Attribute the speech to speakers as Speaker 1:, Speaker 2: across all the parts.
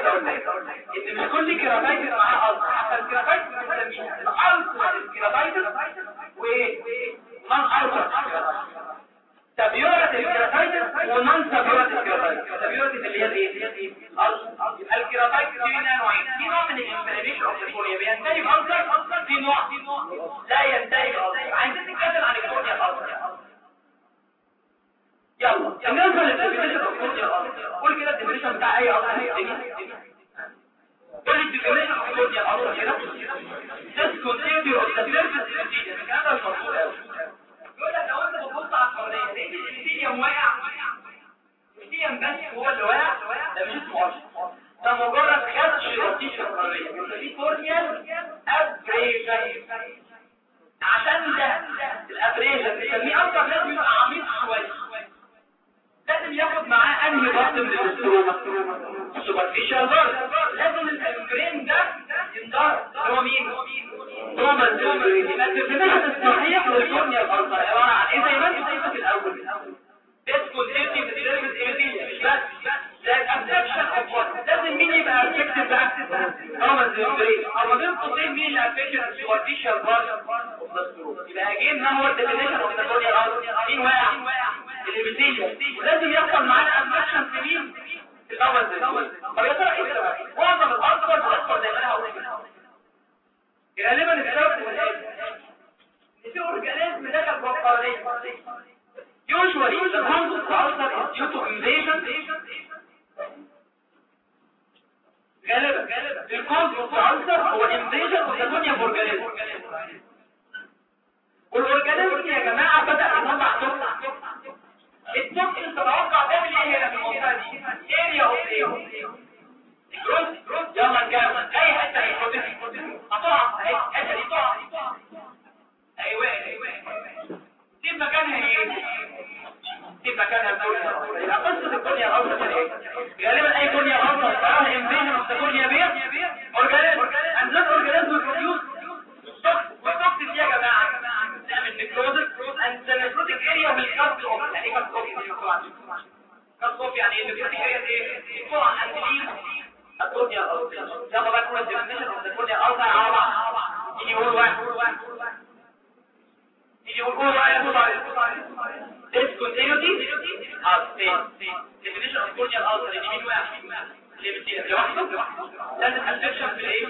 Speaker 1: كده ولا إيه ان مش كل كيراتايتس معاه الص حتى الكيراتايتس بنسميه الالص كيراتايتس وايه نون الص تابيورات الكيراتايتس ونون تابيورات الكيراتايتس تابيورات اللي هي إيه الكيراتايتس دي نوعين في نوع من الانفلاميشن اوف الكورنيا بينتهي بالص في نوع لا ينتهي بالص عايزين نتكلم عن الكورنيا الالص يلا بالنسبة للديفينيشن اوف كل كده الديفينيشن بتاع اي اصل الدنيا الأمر كده discontinue of the surface epithelium الكلام ده مش مظبوط قوي واقع الابيثيليوم بس هو اللي واقع ده مش اسمه ده مجرد خدش للتيشير الحراريه في كورنيال ابريشن عشان ده الابريشن بيسميه أكتر لازم يبقى عميق شوية لازم ياخد معاه انهي ضغط من الاستروما سوبرفيشال لازم الاسبرين ده هو مين توماس الارتماس الصحيح للبنية الأرضية عبارة عن إيه زي ما انت شايفه في الأول بتكون ارتماس the cause of the ulcer هو invasion of the dunya organism والاورجانيزم يا جماعة بدا يطلع توكسين التوكسين تتوقع تعمل إيه هنا في المنطقة دي؟ اريا اوف إيه؟ جروث جروث يلا نكمل اي حتة هيتحط هتقع اهي ادي تقع أيوه أيوه سيب مكانها إيه؟ سيب مكانها الدنيا قصه الدنيا غلطه غالبا اي دنيا غلطه بتاعها انفيجن لازم هتشرب بالايه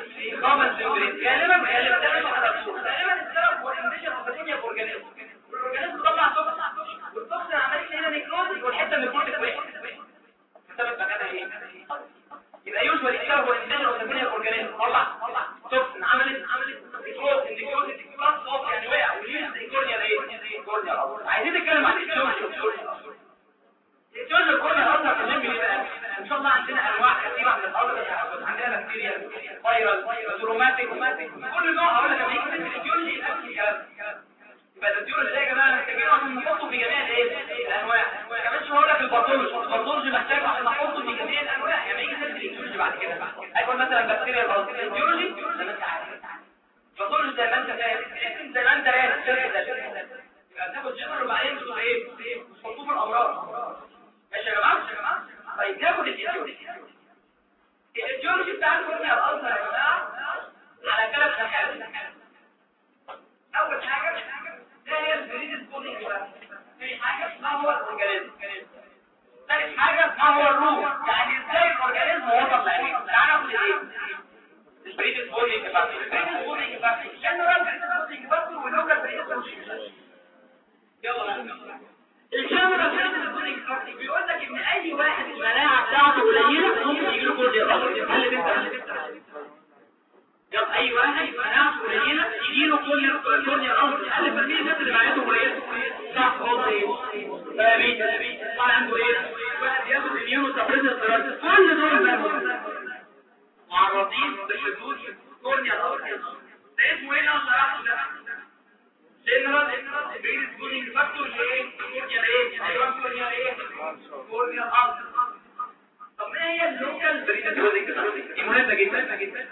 Speaker 1: هي ال local predisposing factor؟ دي مهمه جدا جدا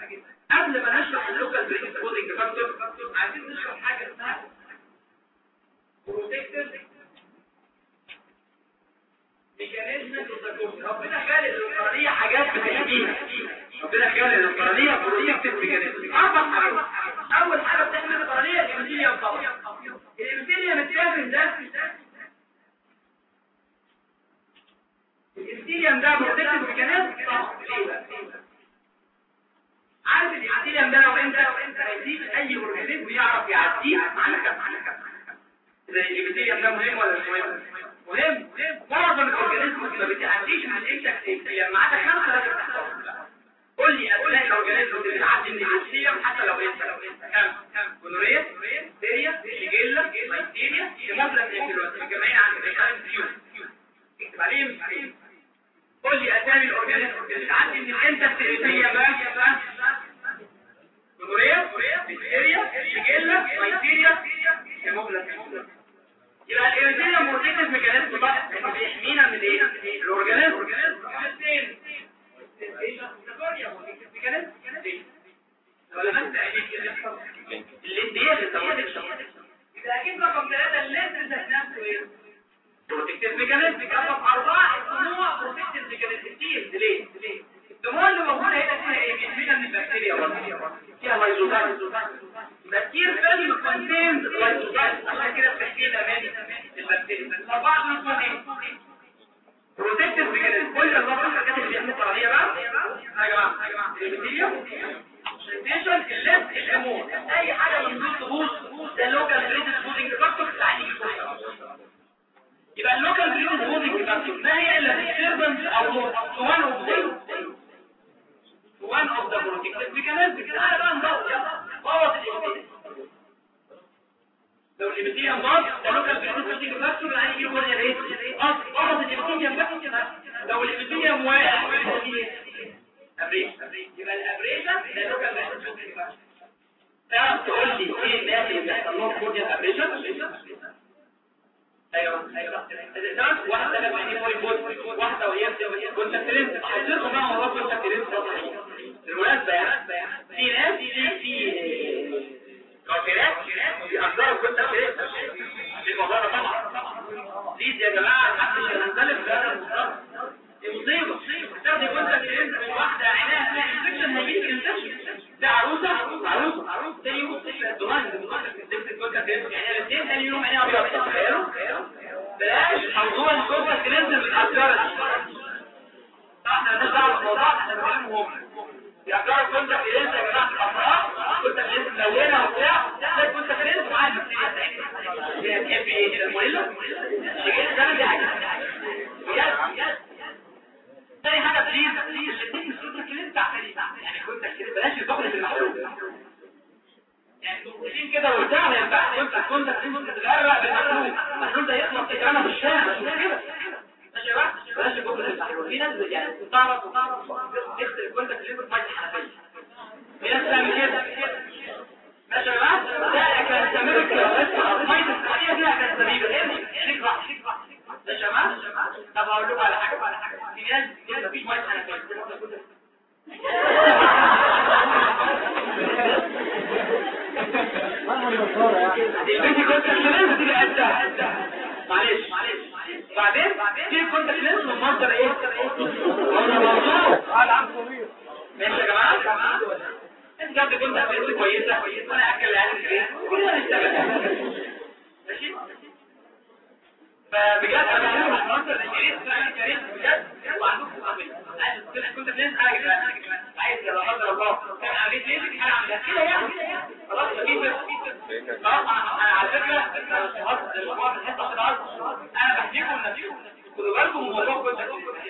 Speaker 1: قبل ما نشرح ال local predisposing factor عايزين نشرح حاجة اسمها protective mechanism التكوين ربنا خالق القرنيه حاجات بتحميها ربنا خالق القرنيه protective mechanism أربع حاجات أول حاجة بتحمي القرنيه ال epithelium طبعا ال epithelium التافه ده الامثيليوم ده بروتكتيف ميكانيزم طبعا ليه بقى عارف ده لو انت ما يسيب أي أورجانيزم يعرف يعديه كم على كم زي الامثيليوم ده مهم ولا مش مهم؟ مهم. معظم الأورجانيزم ما بتعديش من الانتكس لما عندك خمسه لازم قول لي اسماء الأورجانيزم اللي بتعدي من الانسيوم حتى لو انت لو انت كام كام كولوريا سيريا شيجيلا باكتيريا هيموفيلس انفلونزا مجمعين عن الكلام فيو اكتب عليهم قول لي اسامي الاورجانيزم بتعدي من الانتكس بقى. كولوريا بكتيريا شيجيلا باكتيريا هيموفيلس انفلونزا يبقى الاريتيريا مورتيكس ميكانيزم بقى. بيحمينا من إيه؟ الاورجانيزم الاثنين الاندياز اللي أكيد رقم ثلاثة الليزر ذات نفسه إيه؟ بروتكتيف ميكانيزم رقم أربعة الدموع بروتكتيف ميكانيزم كتير ليه؟ الدموع اللي موجودة هنا فيها إيه؟ بيحمينا من البكتيريا برضه فيها لايزوزايم بكتير فالي كونتينز لايزوزايم عشان كده بتحكي لنا مالي البكتيريا أربعة دول إيه؟ بروتكتيف ميكانيزم كل الرابط الحاجات اللي بيعملوا طريقه بقى يا جماعة يا جماعة الابيثيليوم sensation ال lid الامون اي حاجة من دول تبوظ ده local predisposing factor يبقى ال local predisposing factor ما هي الا disturbance أو one of them one of the protective mechanism تعالى بقى ندور بوظ ال epithelium لو ال epithelium باظ ده local predisposing factor يعني يجي corneal إيه ulcer بوظ بس لو الابيثيليوم واقع ابريشن يبقى الابريشن ده لوكال لي إيه الناس اللي بيحصل لهم كورنيا ابريشن أيوه أيوه. تعرف واحدة لما يجي بوي واحدة وهي ترند هيصيروا بقى والله كنت ترند بالمناسبة يعني. في ناس في في كافرات بيقدروا كنت ترند في الموضوع ده طبعا. ليد يا جماعة محدش المستوى دي مصيبة. كنت ترند من واحدة عينيها فيها انفكشن هيجيلك انفكشن ده عروسة. عروسة. تاني يوم تصحى الدماغ كنت كنت ترند يعني الاثنين تاني يوم عينيها أبيض. تخيلوا بلاش. موضوع الكوبا ترند من الافكار إحنا مالناش دعوة بالموضوع. إحنا بنتكلم يقدروا كنت ترند يا جماعة الافراح كنت ترند ملونه وبتاع؟ ده كنت ترند معاك هي تحب إيه؟ المولله شيء ده حاجة بجد. تاني بليز بليز الاثنين مسؤولين الكلام بتاع يعني كنت بلاش الدخل في المحلول يعني تقولين كده وبتاع ما ينفعش كنت كنت كنت تتغرق بالمحلول المحلول ده يخلص في الشارع مش كده ماشي بلاش الدخل في المحلول في ناس يعني تعرف تعرف تغسل كنت تلبس ميه حنفيه في ناس تعمل كده ماشي بقى ده كان سمير كده ميه السعوديه دي كانت شيك راح شيك راح يا جماعة طب هقول لكم على حاجة على حاجة. في ناس مفيش ميه حنفيه البنت كنت كلمة تبقى قدها معلش بعدين؟ في كنت كلمة من مصدر إيه؟ ماشي يا جماعة؟ أنت كنت كنت كلمة كويسة. وأنا اكل العالم إيه كلنا نشتغل ماشي؟ فبجد أنا بقول المنظر ده بجد وعندكم كنت عايز لا قدر الله كان ليه كده يعني خلاص مفيش آه على فكرة أنا بحكيكم نفسكم خدوا بالكم من موضوع كنت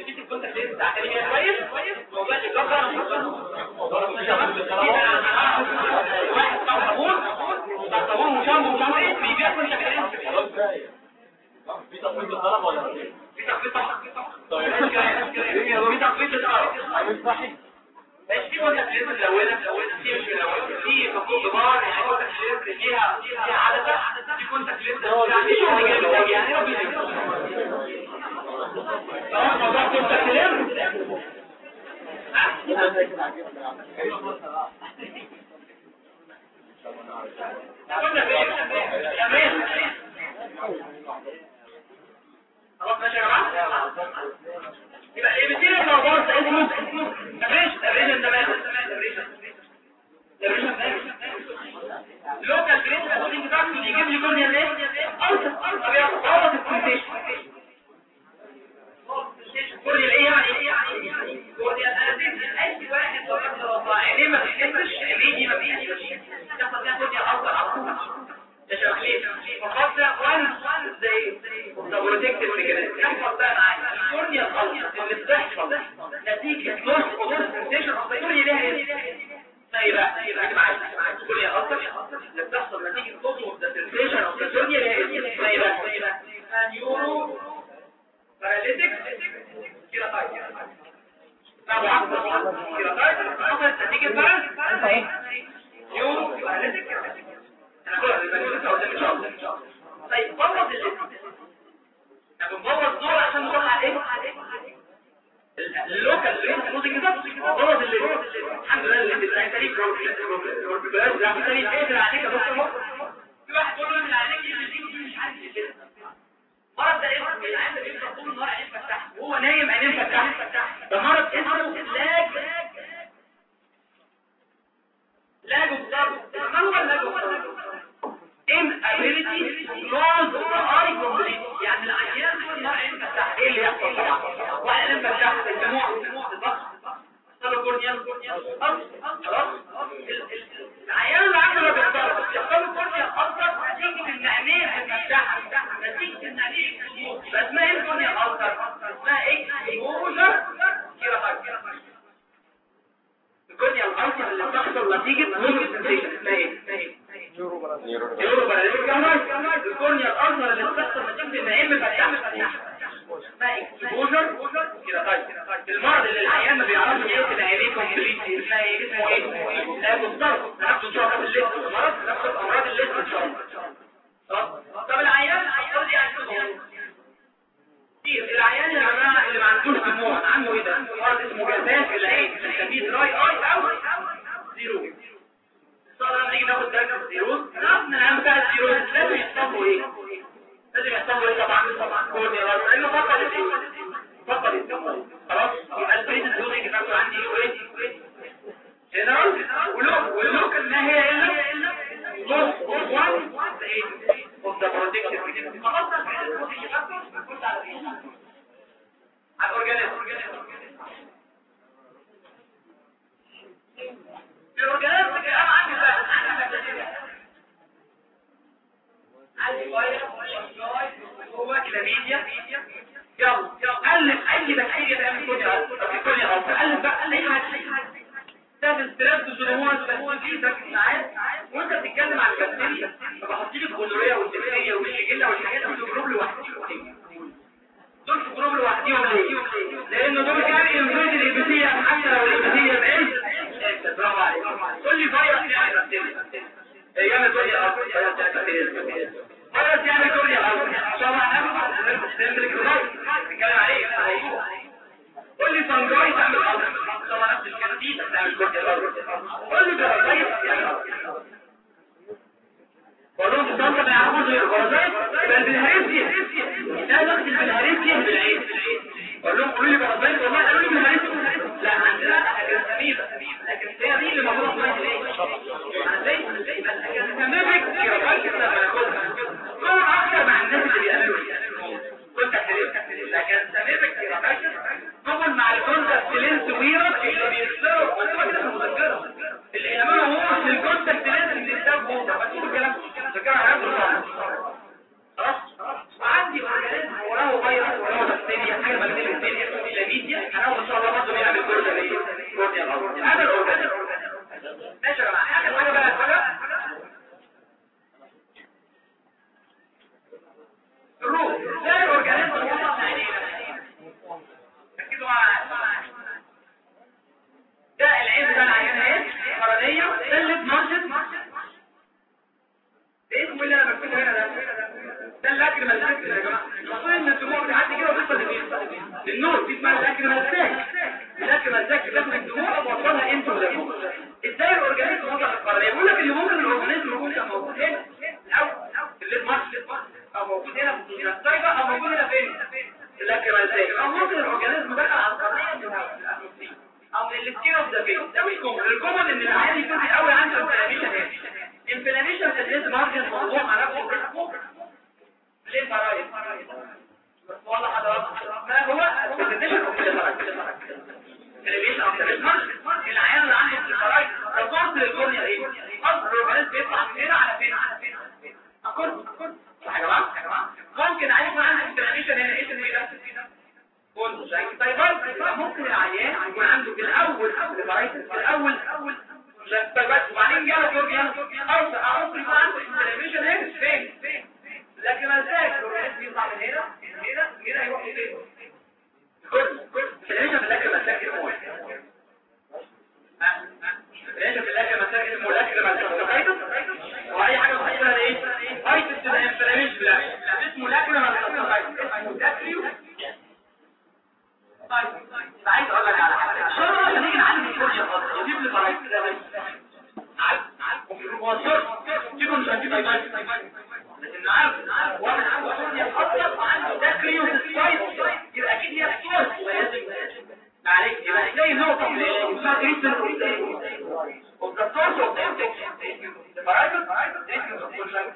Speaker 1: كنت كنت في بتاع كلمه كويس موضوع الجبر واحد صابون صابون وشامبو وشامبو إيه بيبيع كل شكلين
Speaker 2: في تخفيض الطلب ولا
Speaker 1: في تخفيض طبعا في تخفيض الطلب
Speaker 2: مش صحي
Speaker 1: ماشي في كونتاكت لينس ملونه في مش ملونه في خطوط كبار يعني contact lens ليها ليها عدسه في contact lens يعني يعني ربنا خلاص موضوع contact lens قلنا فين يا man خلاص ماشي يا جماعة يبقى إيه بتصير الموضوع ده اسمه تبريش تبريش تمام تبريش تبريش لوكال جريد الاسولين بتاعته اللي يجيب لي كورنيا ليه ارسل طب يا غلط الكونتيشن كورنيا إيه يعني يعني كورنيا الاسيد اي واحد لو كان وضع عينيه ما بيحسش عينيه ما بيحسش يحصل فيها كورنيا افضل على طول تشرح ليه فقط ده وان زي protective mechanism يحصل بقى معايا ال corneal ulcer اللي بتحصل نتيجه loss of sensation of ال cornea ليها إيه طيب بقى يبقى معاك ال corneal ulcer اللي بتحصل نتيجه loss of sensation of ال cornea ليها إيه طيب بقى neuroparalytic كده طيب طبعا كده طيب حصلت نتيجه بقى neuroparalytic طيب بوظ الليست طب نبوظ دول عشان نروح على إيه اللوكال رينج موزيك ده بوظ الليست الحمد لله اللي بتاعي تاريخ بروبلم ده تاريخ إيه عليك يا دكتور في واحد بيقول له من عليك اللي دي مش عارف كده مرض ده اسمه العيان ده بيفضل طول النهار عينيه فتحت وهو نايم عينيه فتحت ده مرض اسمه لاج lag بالظبط ما هو ال lag بالظبط eye completely يعني العيان طول النهار عين فتح إيه اللي يحصل طبعا وعين فتح الدموع الضغط صار corneal خلاص العيان اللي عنده بيحصل بيحصل له corneal ulcer نتيجه ان عينيه مفتحه نتيجه ان عينيه بس ما هي corneal ulcer اسمها إيه exposure كده حاجة الكورنيال أكتر اللي بتحصل نتيجه موجة سنسيشن اسمها إيه اسمها إيه
Speaker 2: نيورو
Speaker 1: يورو باراليتيك كمان الكورنيا الأصغر اللي بتحصل نتيجة النعيم فتح اسمها اكسبوجر كده طيب المرض اللي العيان ما بيعرفش يقفل عينيه كومبليتلي اسمها إيه اسمه إيه لا بالضبط نفس شعب الليست المرض نفس امراض الليست ان شاء الله طب العيان هيقول لي كتير العيان يا جماعة اللي ما عندوش دموع عنده إيه ده؟ مرض اسمه جفاف العين بنسميه دراي اي أو زيرو. لما نيجي ناخد درجة الزيروز نعرف من العام بتاع الزيروز لازم يحصلوا إيه لازم يحصلوا إيه طبعا. طبعا كورنيا غلط لأنه فقد الايه فقد الدم خلاص. يبقى البريد الزوجي نفسه عندي إيه؟ جنرال. ولو ولوكال ما هي الا اوف وان اوف ذا بروتكتيف خلاص على الاورجانيزم كده أنا عندي بقى عندي فيروس هو كلاميديا يلا ألف أي بكتيريا تعمل كونيا كونيا غلط ألف بقى أي حاجة تعمل ستريب وزنوات بس في ساعات وانت بتتكلم عن البكتيريا فبحط لك الغدورية والدبرية والشجلة والحاجات في جروب لوحدهم دول في جروب لوحدهم ليه؟ لأن دول كان ينفذ الإبتية حتى لو الإبتية بعيد برافو عليك لي فيروس يعني بكتيريا يعمل كونيا غلط غلط ان شاء الله هنعمل نتكلم عليه قول لي فنجاي تعمل شاء الله نفس بالهريسيا لا عندنا لكن هي دي اللي لما ناخدها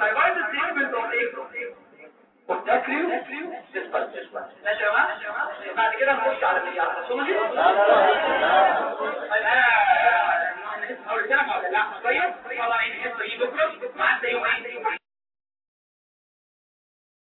Speaker 1: ال thyroid treatment of إيه؟ كونتاكريو ماشي يا جماعة بعد كده نخش على